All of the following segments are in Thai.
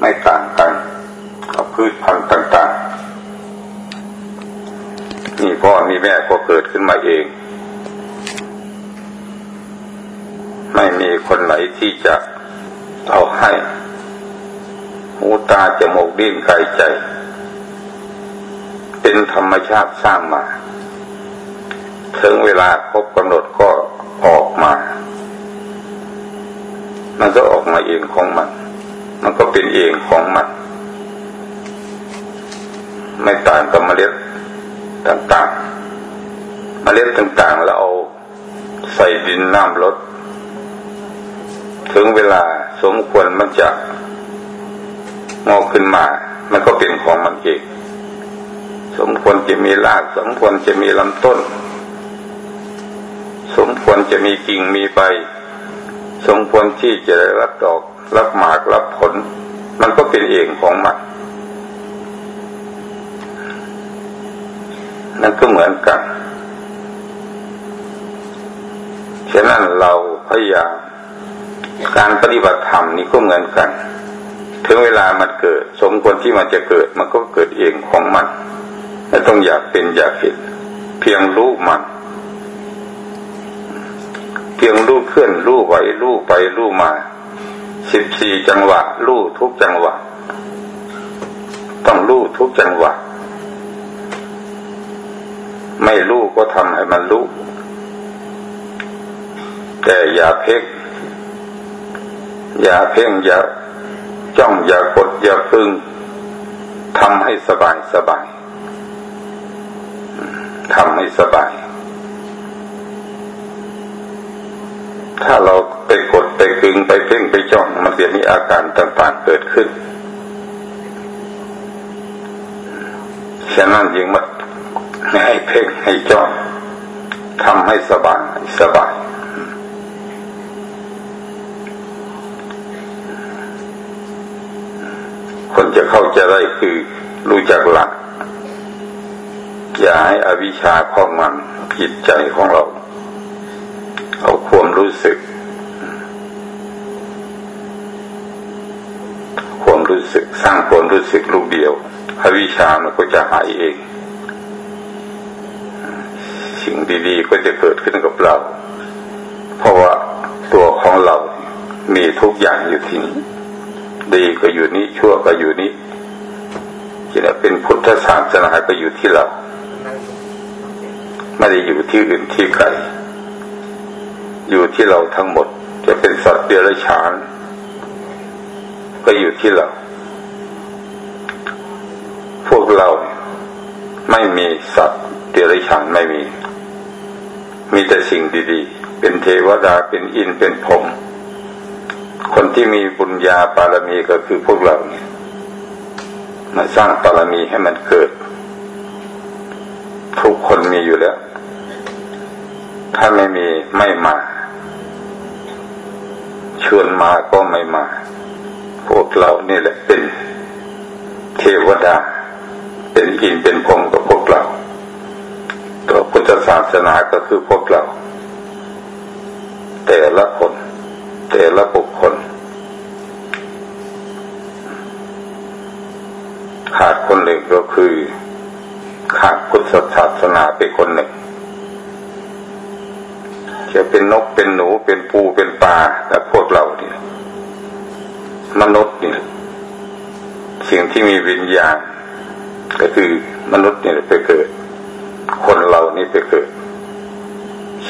ไม่ต่างกันกับพืชพันธุ์ต่างๆ นี่พ่อมีแม่ก็เกิดขึ้นมาเอง ไม่มีคนไหนที่จะเอาให้ หูตาจมูกดิ้นกายใจ เป็นธรรมชาติสร้างมา ถึงเวลาครบกำหนดก็ออกมา มันก็ออกมาเองของมัน มันก็เป็นเองของมัน ไม่ต่างกับเมล็ดต่างๆ เมล็ดต่างๆ แล้วเอาใส่ดินน้ำลด ถึงเวลาสมควรมันจะงอกขึ้นมา มันก็เป็นของมันเอง สมควรจะมีราก สมควรจะมีลำต้น สมควรจะมีกิ่งมีใบ สมควรที่จะได้รับดอก รับหมากรับผล มันก็เป็นเองของมันนั่นก็เหมือนกัน ฉะนั้นเราพยายามการปฏิบัติธรรมนี่ก็เหมือนกัน ถึงเวลามันเกิด สมควรที่มันจะเกิด มันก็เกิดเองของมันไม่ต้องอยากเป็นอยากเห็นเพียงรู้มัน เพียงรู้เคลื่อนรู้ไหวรู้ไปรู้มา สิบสี่จังหวะรู้ทุกจังหวะ ต้องรู้ทุกจังหวะ ไม่รู้ก็ทำให้มันรู้แต่อย่าเพ่งอย่าเพ่งอย่าจ้องอย่ากดอย่าพึงทำให้สบายสบายทำให้สบาย ถ้าเรา งไปเพ่งไปจ้องมันจะมีอาการต่างๆเกิดขึ้น ฉะนั้นยิงมาให้เพ่งให้จ้องทำให้สบายสบายคนจะเข้าใจได้คือรู้จักหลัก อย่าให้อวิชชาครอบงำจิตใจของเรา เอาความรู้สึก ความ รู้สึก สร้างความรู้สึกลูกเดียวอวิชามันก็จะหายเอง สิ่งดีๆก็จะเกิดขึ้นกับเรา เพราะว่าตัวของเรา มีทุกอย่างอยู่ที่นี้ดีก็อยู่นี้ชั่วก็อยู่นี้จะเป็นพุทธศาสนาก็อยู่ที่เรา ไม่ได้อยู่ที่อื่นที่ไกลอยู่ที่เราทั้งหมด จะเป็นสัตว์เดรัจฉาน ก็อยู่ที่เรา พวกเราไม่มีสัตว์เดรัจฉานไม่มี มีแต่สิ่งดีๆ เป็นเทวดาเป็นอินเป็นพรมคนที่มีบุญญาบารมีก็คือพวกเราเนี่ยมาสร้างบารมีให้มันเกิด ทุกคนมีอยู่แล้ว ถ้าไม่มีไม่มาชวนมาก็ไม่มา พวกเรานี่แหละเป็นเทวดา เป็นอินเป็นพรหมกับพวกเราตัวพุทธศาสนาก็คือพวกเรา แต่ละคน แต่ละบุคคล ขาดคนหนึ่งก็คือ ขาดพุทธศาสนาไปคนหนึ่งจะเป็นนกเป็นหนูเป็นปูเป็นปลาแต่พวกเราเนี่ยมนุษย์เนี่ยสิ่งที่มีวิญญาณ ก็คือมนุษย์เนี่ยไปเกิด คนเรานี่ไปเกิด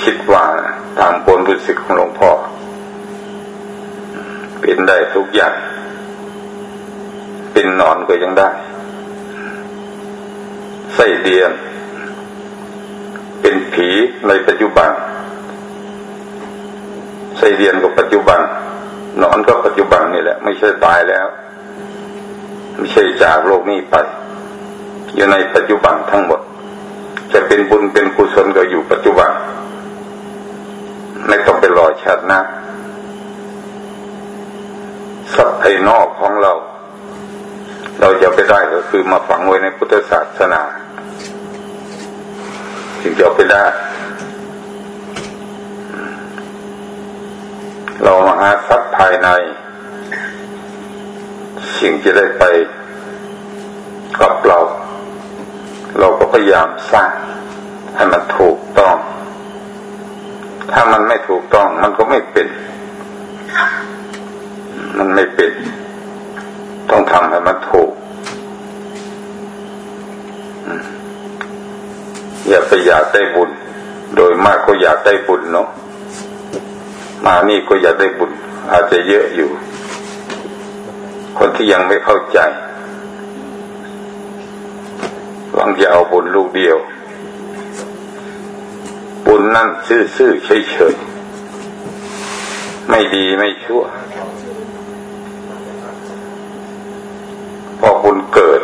คิดว่าตามความรู้สึกของหลวงพ่อ เป็นได้ทุกอย่าง เป็นนอนก็ยังได้ไส้เดียน เป็นผีในปัจจุบันไส้เดียนก็ปัจจุบันนอนก็ปัจจุบันนี่แหละ ไม่ใช่ตายแล้ว ไม่ใช่จากโลกนี้ไป อยู่ในปัจจุบันทั้งหมด จะเป็นบุญเป็นกุศลก็อยู่ปัจจุบัน ไม่ต้องไปรอชาติหน้าทรัพย์ภายนอกของเรา เราจะไปได้ก็คือมาฝังไว้ในพุทธศาสนาจึงจะไปได้ เรามาหาทรัพย์ภายในสสิ่งจะได้ไปกับเรา เราก็ พยายามสร้างให้มันถูกต้อง ถ้ามันไม่ถูกต้อง มันก็ไม่เป็น มันไม่เป็น ต้องทำให้มันถูก อย่าไปอยากได้บุญ โดยมากก็อยากได้บุญเนาะ มานี่ก็อยากได้บุญ อาจจะเยอะอยู่ คนที่ยังไม่เข้าใจห วังจะเอาบุญลูกเดียว บุญนั่นซื่อๆเฉยๆไม่ดีไม่ชั่ว พอบุญเกิด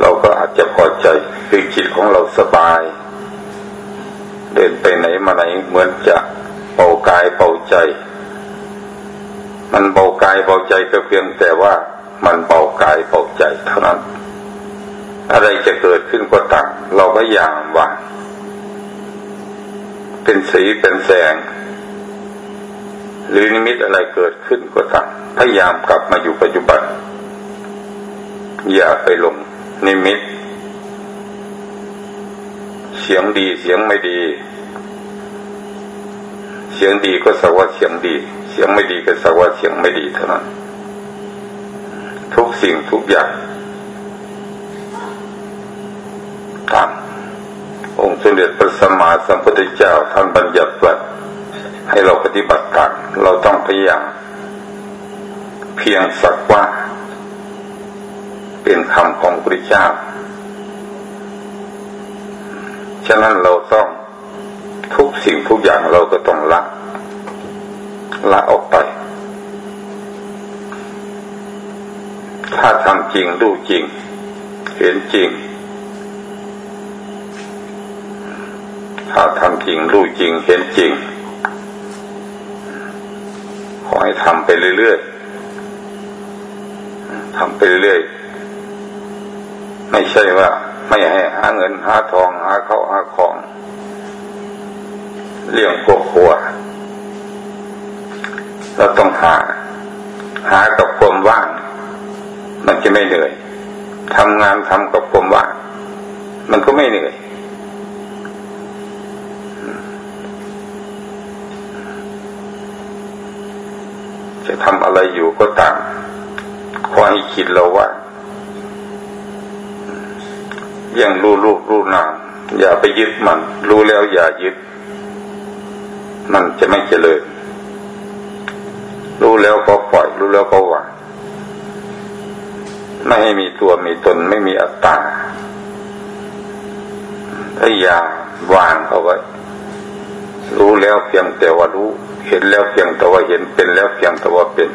เราก็อาจจะพอใจคือจิตของเราสบาย เดินไปไหนมาไหนเหมือนจะเบากายเบาใจ มันเบากายเบาใจก็เพียงแต่ว่ามันเบากายเบาใจเท่านั้น อะไรจะเกิดขึ้นก็ตามเราก็อย่างว่าเป็นสีเป็นแสง หรือนิมิตอะไรเกิดขึ้นก็ตามพยายามกลับมาอยู่ปัจจุบัน อย่าไปลงนิมิต เสียงดีเสียงไม่ดี เสียงดีก็สักว่าเสียงดี เสียงไม่ดีก็สักว่าเสียงไม่ดีเท่านั้นทุกสิ่งทุกอย่าง ตามองค์สมเด็จพระสัมมาสัมพุทธเจ้าท่านบัญญัติไว้ให้เราปฏิบัติตามเราต้องพยายามเพียงสักว่า เป็นคำของพระเจ้าฉะนั้นเราต้องทุกสิ่งทุกอย่างเราก็ต้องละ ละออกไป ถ้าทำจริงดูจริง เห็นจริง ถ้าทำจริงรู้จริงเห็นจริง ขอให้ทำไปเรื่อยๆทำไปเรื่อยๆ ไม่ใช่ว่า ไม่ให้หาเงินหาทองหาเข้าหาของเลี้ยงพวกครัวเราต้องหา หากับความว่าง มันจะไม่เหนื่อยทำงานทำกับความว่าง มันก็ไม่เหนื่อย ทำอะไรอยู่ก็ตามขอให้คิดเราว่ายังรู้รูปรู้นามอย่าไปยึดมัน รู้แล้วอย่ายึด มันจะไม่เจริญ รู้แล้วก็ปล่อย รู้แล้วก็วางไม่ให้มีตัวมีตนไม่มีอัตตาถ้าอย่าวางเอาไว้ รู้แล้วเพียงแต่ว่ารู้ เห็นแล้วเพียงแต่ว่าเห็นเป็นแล้วเพียงแต่ว่าเป็น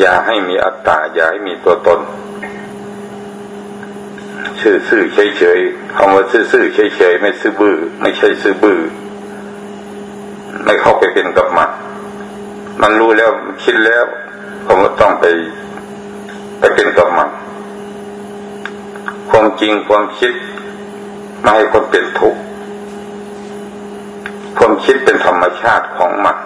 อย่าให้มีอัตตาอย่าให้มีตัวตน ซื่อซื่อเฉยเฉยคำว่าซื่อซื่อเฉยเฉยไม่ซื่อบื้อไม่ใช่ซื่อบื้อไม่เข้าไปเป็นกับมันมันรู้แล้วคิดแล้วผมก็ต้องไปไปเป็นกับมันความจริงความคิดไม่ให้คนเป็นทุกข์ ความคิดเป็นธรรมชาติของมัน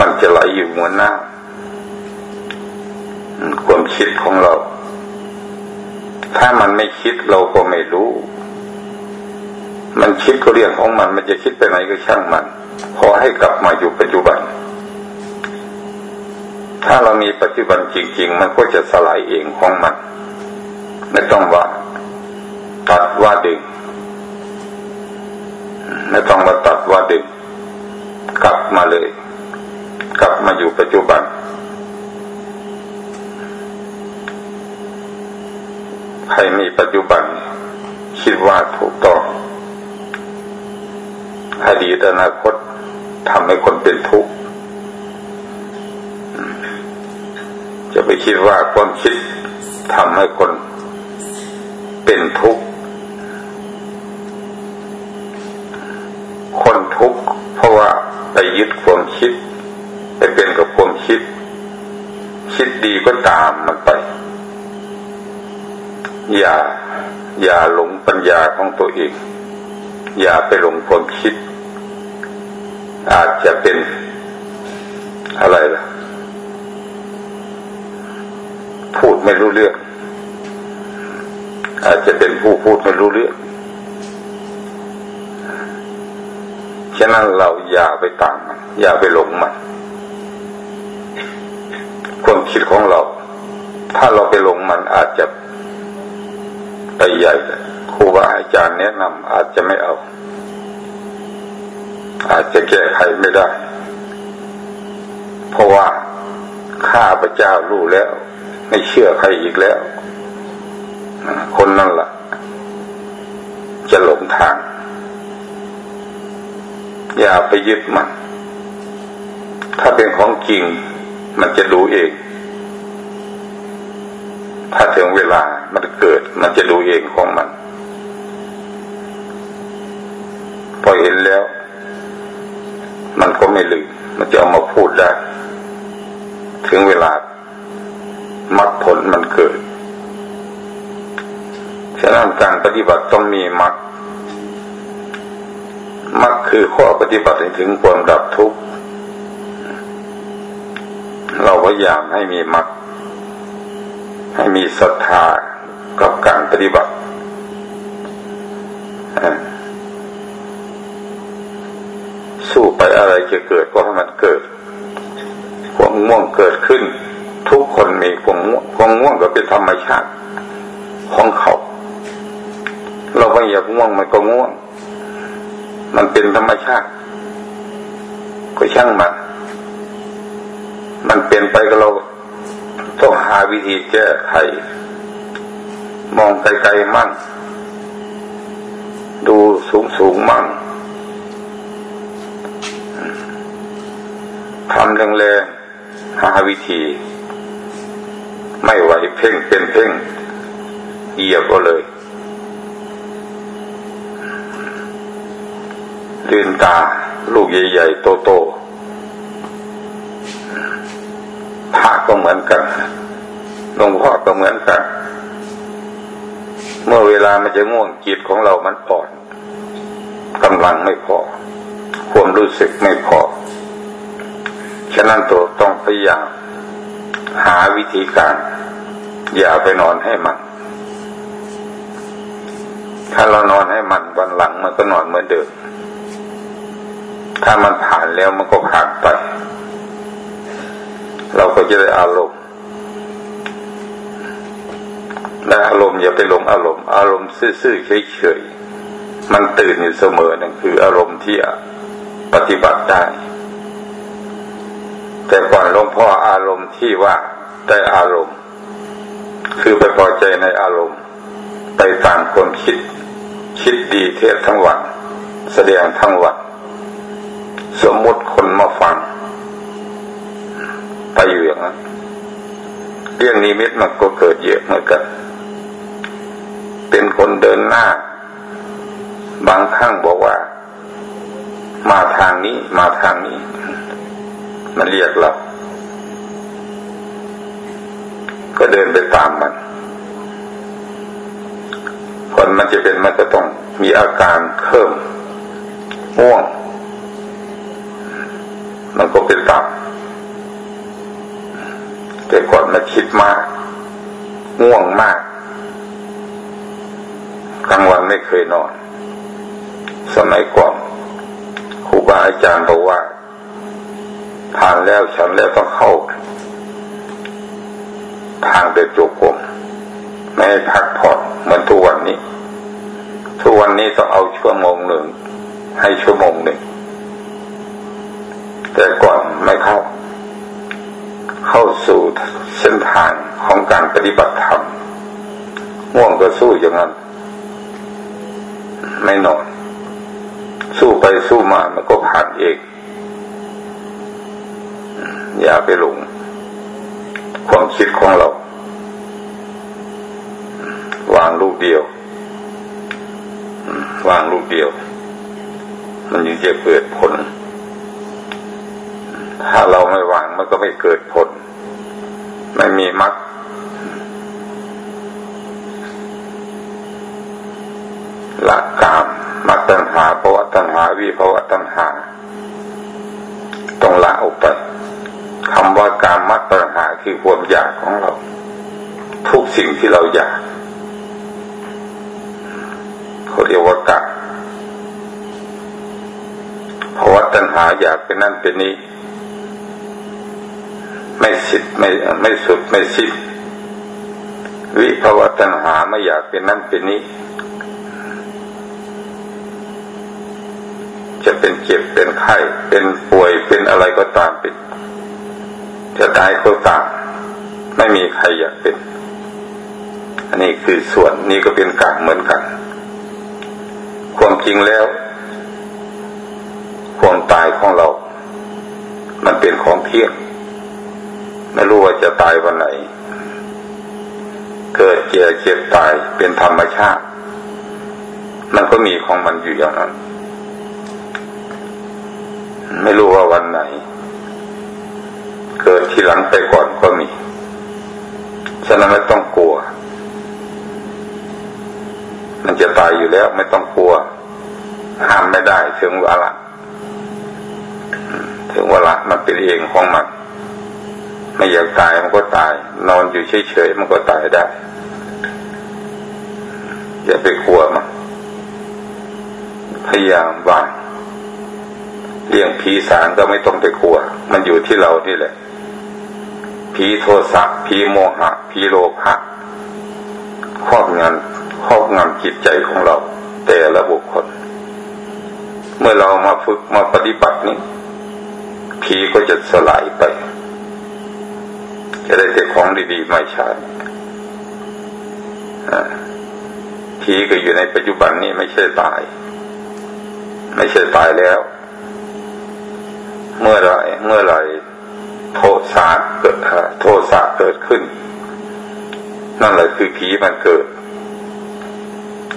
มันจะไหลอยู่หัวหน้าความคิดของเรา ถ้ามันไม่คิดเราก็ไม่รู้ มันคิดก็เรื่องของมัน มันจะคิดไปไหนก็ช่างมันพอให้กลับมาอยู่ปัจจุบัน ถ้าเรามีปัจจุบันจริง ๆ มันก็จะสลายเองของมัน ไม่ต้องว่าตัดว่าดึง ไม่ต้องมาตัดว่าดึงกลับมาเลย กลับมาอยู่ปัจจุบันใครมีปัจจุบันคิดว่าถูกต้องอดีตอนาคตทำให้คนเป็นทุกข์จะไปคิดว่าความคิดทำให้คนเป็นทุกข์ คนทุกข์เพราะว่าไปยึดความคิด ไปเป็นกับความคิด คิดดีก็ตามมันไป อย่า อย่าหลงปัญญาของตัวเอง อย่าไปหลงความคิด อาจจะเป็นอะไรล่ะ พูดไม่รู้เรื่อง อาจจะเป็นผู้พูดไม่รู้เรื่อง ฉะนั้นเราอย่าไปตามมัน อย่าไปหลงมันความคิดของเรา ถ้าเราไปหลงมันอาจจะไปใหญ่ครูบาอาจารย์แนะนำอาจจะไม่เอา อาจจะแก้ไขไม่ได้ เพราะว่าข้าพระเจ้ารู้แล้ว ไม่เชื่อใครอีกแล้ว คนนั่นละ่ะ จะหลงทาง อย่าไปยึดมัน ถ้าเป็นของจริง มันจะรู้เอง ถ้าถึงเวลามันเกิด มันจะดูเองของมัน พอเห็นแล้ว มันก็ไม่ลืมมันจะเอามาพูดได้ ถึงเวลามรรคผลมันเกิด ฉะนั้นการปฏิบัติต้องมีมรรค มรรคคือข้อปฏิบัติถึงความดับทุกข์ เราพยายามให้มีมรรคให้มีศรัทธากับการปฏิบัติสู้ไปอะไรจะเกิดก็ให้มันเกิดความง่วงเกิดขึ้น ทุกคนมีความง่วงความง่วงก็เป็นธรรมชาติของเขา เราไม่อยากง่วงมันก็ง่วง มันเป็นธรรมชาติ ก็ช่างมันมันเปลี่ยนไปกับเราต้องหาวิธีแก้ไขมองไกลๆมั่ง ดูสูงๆมั่งทำแรงๆหาวิธี ไม่ไหวเพ่งเป็นเพ่งเหยียบก็เลย ลืนตา ลูกใหญ่ๆโตๆพระก็เหมือนกันหลวงพ่อก็เหมือนกัน เมื่อเวลามันจะง่วงจิตของเรามันอ่อนกำลังไม่พอ ความรู้สึกไม่พอ ฉะนั้นตัวต้องพยายามหาวิธีการ อย่าไปนอนให้มัน ถ้าเรานอนให้มันวันหลังมันก็นอนเหมือนเดิม ถ้ามันผ่านแล้วมันก็ผ่านไป เราก็จะได้อารมณ์และอารมณ์อย่าไปหลงอารมณ์ อารมณ์ซื่อๆเฉยๆมันตื่นอยู่เสมอนั่นคือ อารมณ์ที่ปฏิบัติได้ แต่ก่อนหลวงพ่ออารมณ์ที่ว่าได้อารมณ์ คือไปพอใจในอารมณ์ ไปตามคนคิด คิดดีเทศทั้งวัน แสดงทั้งวัน สมมติคนมาฟังไปอยู่อย่างนั้นเรื่องนิมิตมันก็เกิดเยอะเหมือนกัน เป็นคนเดินหน้า บางครั้งบอกว่า มาทางนี้ มาทางนี้ มันเรียกเราก็เดินไปตามมัน คนมันจะเป็นมันก็ต้องมีอาการเพิ่มง่วง มันก็เป็นตามแต่ก่อนมาคิดมากง่วงมากกลางวันไม่เคยนอน สมัยก่อนครูบาอาจารย์บอกว่าทานแล้วฉันแล้วต้องเข้า ทางเดินจกรมไม่ให้พักผ่อนเหมือนทุกวันนี้ ทุกวันนี้ต้องเอาชั่วโมงหนึ่งให้ชั่วโมงหนึ่ง แต่ก่อนไม่เข้า เข้าสู่เส้นทางของการปฏิบัติธรรมง่วงก็สู้อย่างนั้น ไม่นอน สู้ไปสู้มามันก็ผ่านเองอย่าไปหลงความคิดของเรา วางลูกเดียว วางลูกเดียว มันยังจะเกิดผล ถ้าเราไม่วางมันก็ไม่เกิดผล ไม่มีมรรคหลักกามมรรคตัณหาภาวะตัณหาวิภาวะตัณหาต้องละออกไปคำว่าการมัดปัญหาคือความอยากของเรา ทุกสิ่งที่เราอยากเขาเรียกว่ากะเพราะว่าตัณหาอยากเป็นนั่นเป็นนี้ ไม่สิทธิ์ไม่ไม่สุดไม่สิ้นวิภาวะตัณหาไม่อยากเป็นนั่นเป็นนี้ จะเป็นเจ็บเป็นไข้ เป็นป่วยเป็นอะไรก็ตามเป็นจะตายก็ตามไม่มีใครอยากเป็น อันนี้คือส่วนนี้ก็เป็นกางเหมือนกัน ความจริงแล้ว ความตายของเรา มันเป็นของเที่ยง ไม่รู้ว่าจะตายวันไหน เกิดเจ็บเจ็บตายเป็นธรรมชาติ มันก็มีของมันอยู่อย่างนั้น ไม่รู้ว่าวันไหน เกิดทีหลังไปก่อนก็มี ฉะนั้นไม่ต้องกลัว มันจะตายอยู่แล้ว ไม่ต้องกลัว ห้ามไม่ได้ถึงเวลาถึงเวลามันเป็นเองของมัน ไม่อยากตายมันก็ตาย นอนอยู่เฉยๆมันก็ตายได้ อย่าไปกลัวมันพยายามวางเลี้ยงผีสางก็ไม่ต้องไปกลัว มันอยู่ที่เราที่แหละผีโทสะผีโมหะผีโลภะครอบงำครอบงำจิตใจของเรา แต่ละบุคคล เมื่อเรามาฝึกมาปฏิบัตินี้ผีก็จะสลายไป จะได้แต่ของดีๆไม่ใช่ผีก็อยู่ในปัจจุบันนี้ไม่ใช่ตาย ไม่ใช่ตายแล้ว เมื่อไรเมื่อไรโทสะเกิดโทสะเกิดขึ้น นั่นแหละคือผีมันเกิด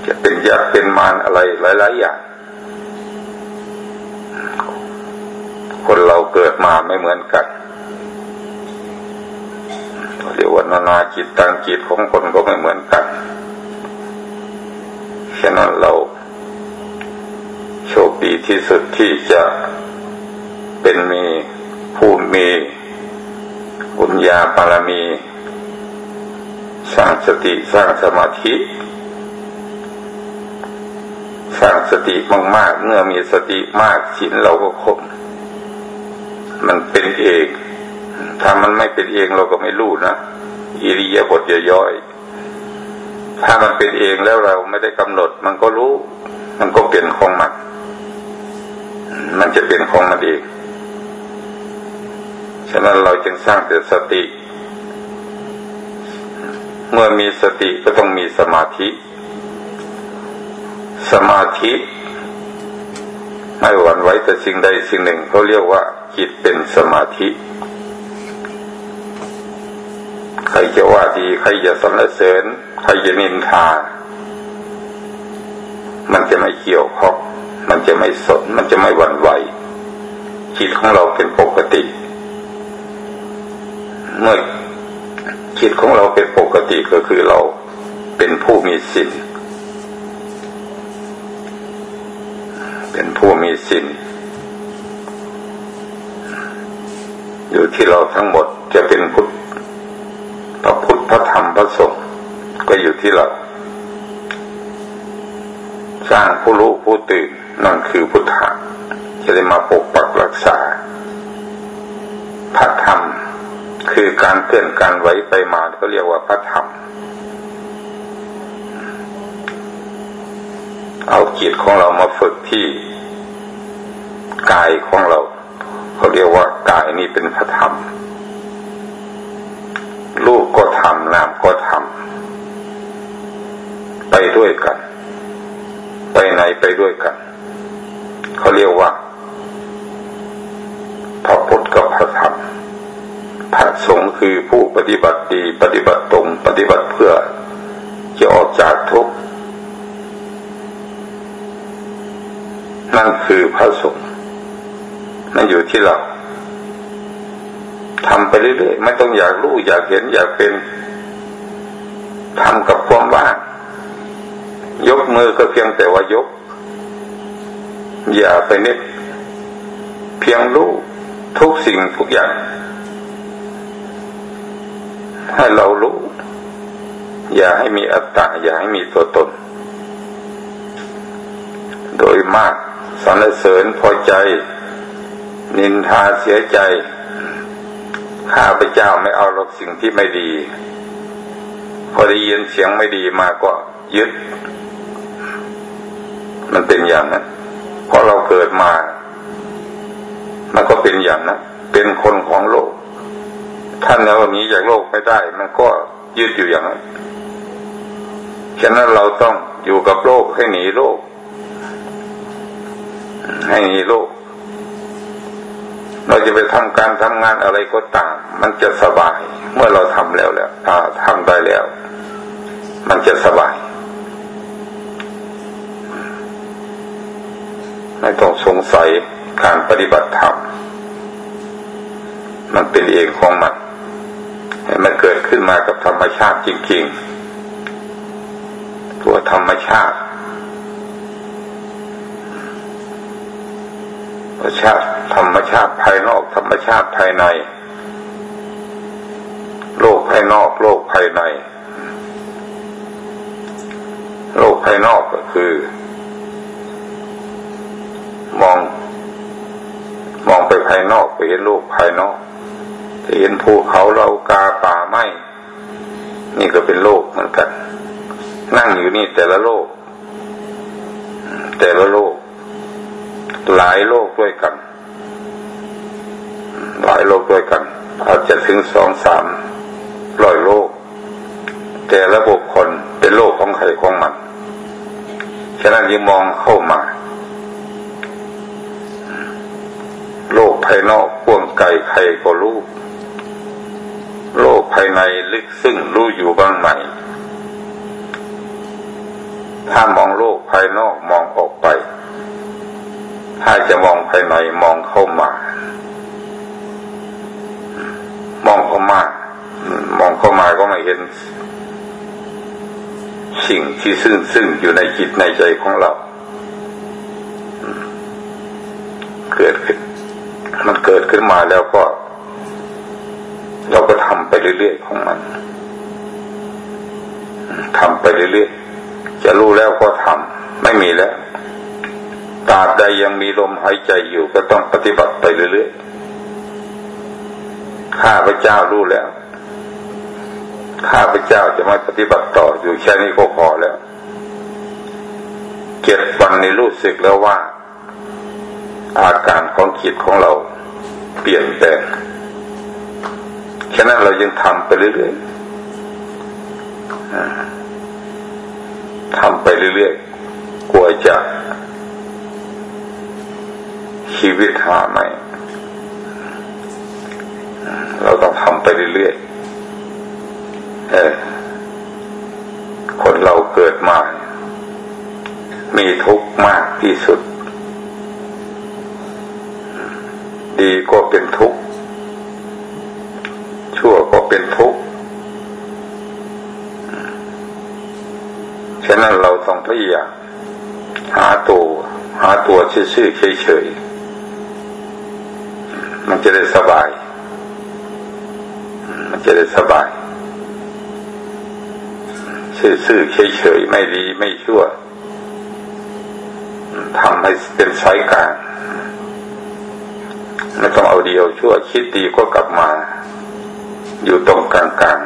จะเป็นยากเป็นมารอะไรหลายๆอย่างคนเราเกิดมาไม่เหมือนกัน เรียกว่านานาจิตต่างจิตของคนก็ไม่เหมือนกันฉะนั้นเราโชคดีที่สุดที่จะเป็นมีผู้มีบุญญาปารมี สร้างสติสร้างสมาธิ สร้างสติมากๆเมื่อมีสติมากศีลเราก็คมมันเป็นเอง ถ้ามันไม่เป็นเองเราก็ไม่รู้นะอิริยาบถย่อยๆถ้ามันเป็นเองแล้วเราไม่ได้กำหนด มันก็รู้ มันก็เป็นของมัน มันจะเป็นของมันเองฉะนั้นเราจึงสร้างแต่สติ เมื่อมีสติก็ต้องมีสมาธิ สมาธิไม่หวั่นไหวแต่สิ่งใดสิ่งหนึ่งเขาเรียกว่าจิตเป็นสมาธิ ใครจะว่าดี ใครจะสรรเสริญ ใครจะนินทา มันจะไม่เกี่ยวข้องมันจะไม่สน มันจะไม่หวั่นไหวจิตของเราเป็นปกติ เมื่อจิตของเราเป็นปกติก็คือเราเป็นผู้มีสินเป็นผู้มีสินอยู่ที่เราทั้งหมดจะเป็นพุทธ พระธรรมพระสงฆ์ก็อยู่ที่เรา สร้างผู้รู้ผู้ตื่นนั่นคือพุทธะจะได้มาปกปักรักษาพระธรรมคือการเคลื่อนการไหวไปมาเขาเรียกว่าพระธรรม เอาจิตของเรามาฝึกที่กายของเรา เขาเรียกว่ากายนี่เป็นพระธรรม ทำนามก็ทำไปด้วยกัน ไปไหนไปด้วยกัน เขาเรียกว่าพระพุทธกับพระธรรมพระสงฆ์คือผู้ปฏิบัติดี ปฏิบัติตรงปฏิบัติเพื่อจะออกจากทุกข์นั่นคือพระสงฆ์นั่นอยู่ที่เรา ทำไปเรื่อยๆไม่ต้องอยากรู้ อยากเห็น อยากเป็นทำกับความว่างยกมือก็เพียงแต่ว่ายก อย่าไปนึกเพียงรู้ทุกสิ่งทุกอย่าง ให้เรารู้ อย่าให้มีอัตตาอย่าให้มีตัวตน โดยมากสรรเสริญพอใจ นินทาเสียใจ ข้าพเจ้าไม่เอาหรอกสิ่งที่ไม่ดี พอได้ยินเสียงไม่ดีมาก็ยึด มันเป็นอย่างนั้นเพราะเราเกิดมา มันก็เป็นอย่างนั้นเป็นคนของโลก ท่านแล้วนี้จากโลกไม่ได้ มันก็ยึดอยู่อย่างนั้นฉะนั้นเราต้องอยู่กับโลกให้หนีโลก ให้หนีโลก เราจะไปทำการทำงานอะไรก็ตาม มันจะสบาย เมื่อเราทำแล้วแล้วทำได้แล้ว มันจะสบาย ไม่ต้องสงสัยการปฏิบัติธรรมมันเป็นเองของมันให้มันเกิดขึ้นมากับธรรมชาติจริง ๆ ตัวธรรมชาติธรรมชาติธรรมชาติภายนอก ธรรมชาติภายใน โลกภายนอก โลกภายใน โลกภายนอกก็คือ มอง มองไปภายนอกไปเห็นโลกภายนอกเห็นภูเขาเรากาป่าไม้นี่ก็เป็นโลกเหมือนกัน นั่งอยู่นี่แต่ละโลก แต่ละโลก หลายโลกด้วยกัน หลายโลกด้วยกัน อาจจะถึงสองสามร้อยโลก แต่ละบุคคลเป็นโลกของใครของมันฉะนั้นยิ่งมองเข้ามา โลกภายนอกพ่วงไกลใครก็รู้โลกภายในลึกซึ่งรู้อยู่บ้างไหมถ้ามองโลกภายนอกมองออกไป ถ้าจะมองภายในมองเข้ามา มองเข้ามา มาก็ไม่เห็น สิ่งที่ซึ่งซึ่งอยู่ในจิตในใจของเรา เกิดขึ้น มันเกิดขึ้นมาแล้วก็ เราก็ทำไปเรื่อยๆของมันทำไปเรื่อยๆ จะรู้แล้วก็ทำไม่มีแล้วตราบใดยังมีลมหายใจอยู่ก็ต้องปฏิบัติไปเรื่อยๆ ข้าพระเจ้ารู้แล้ว ข้าพเจ้าจะไม่ปฏิบัติต่ออยู่แค่นี้ก็พอแล้วเจ็ดวันนี้รู้สึกแล้วว่า อาการของจิตของเราเปลี่ยนแปลงฉะนั้นเรายังทำไปเรื่อยๆทำไปเรื่อยๆ กลัวจะชีวิตหาไม่ เราต้องทำไปเรื่อยๆ เออ คนเราเกิดมา มีทุกข์มากที่สุด ดีก็เป็นทุกข์ ชั่วก็เป็นทุกข์ ฉะนั้นเราต้องพยายามหาตัว หาตัวชื่อๆเฉยๆ มันจะได้สบาย มันจะได้สบาย ซื่อๆเฉยๆไม่ดีไม่ชั่วทำให้เป็นสายกลางไม่ต้องเอาเดียวชั่ว คิดดีก็กลับมา อยู่ตรงกลางกลาง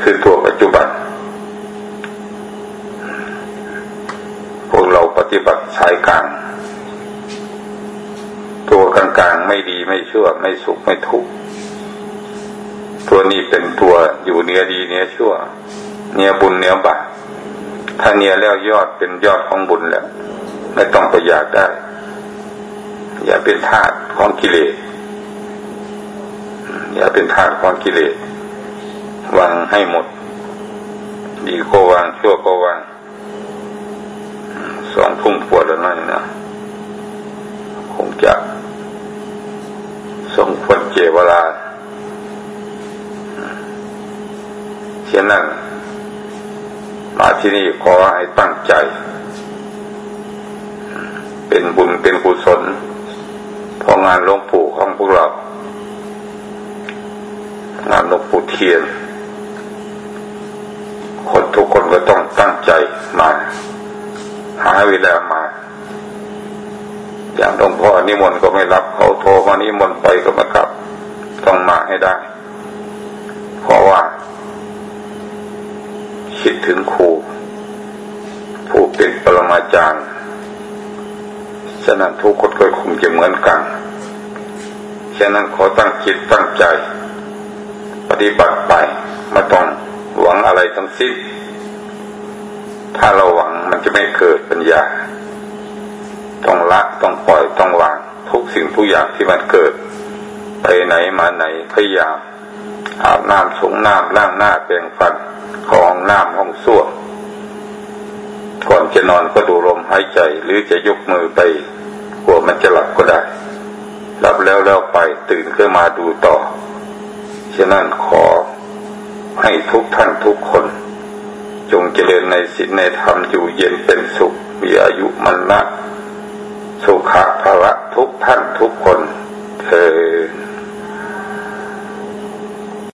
คือตัวปัจจุบัน พวกเราปฏิบัติสายกลาง ตัวกลางกลางไม่ดีไม่ชั่ว ไม่สุขไม่ทุกข์ตัวนี้เป็นตัวอยู่เนื้อดีเนื้อชั่ว เนื้อบุญเนื้อบาปถ้าเนื้อแล้วยอดเป็นยอดของบุญแล้ว ไม่ต้องไปอยากได้ อย่าเป็นทาสของกิเลสอย่าเป็นทาสของกิเลสวางให้หมด ดีก็วาง ชั่วก็วาง สองทุ่มปวดแล้วนั่นนะคงจะสมควรเจเวลาเช่นนั้น มาที่นี่ขอให้ตั้งใจ เป็นบุญเป็นกุศลพองานหลวงปู่ของพวกเรา งานหลวงปู่เทียน คนทุกคนก็ต้องตั้งใจมา หาเวลามา อย่างหลวงพ่อนิมนต์ก็ไม่รับเขาโทรมานิมนต์ไปก็ไม่กลับ ต้องมาให้ได้ เพราะว่า คิดถึงครูผู้เป็นปรมาจารย์ฉะนั้นทุกคนก็คงจะเหมือนกันฉะนั้นขอตั้งจิตตั้งใจ ปฏิบัติไปไม่ต้องหวังอะไรทั้งสิ้น ถ้าเราหวังมันจะไม่เกิดปัญญา ต้องละต้องปล่อยต้องวางทุกสิ่งทุกอย่างที่มันเกิด ไปไหนมาไหนพยายามอาบน้ำสงน้ำล้างหน้าแปรงฟัน ของน้ำห้องส้วมก่อนจะนอนก็ดูลมหายใจ หรือจะยกมือไปกลัวมันจะหลับก็ได้หลับแล้วแล้วไปตื่นขึ้นมาดูต่อ ฉะนั้นขอให้ทุกท่านทุกคน จงเจริญในศีลในธรรมอยู่เย็นเป็นสุข มีอายุมันนะสุขะภะทุกท่านทุกคนเธอ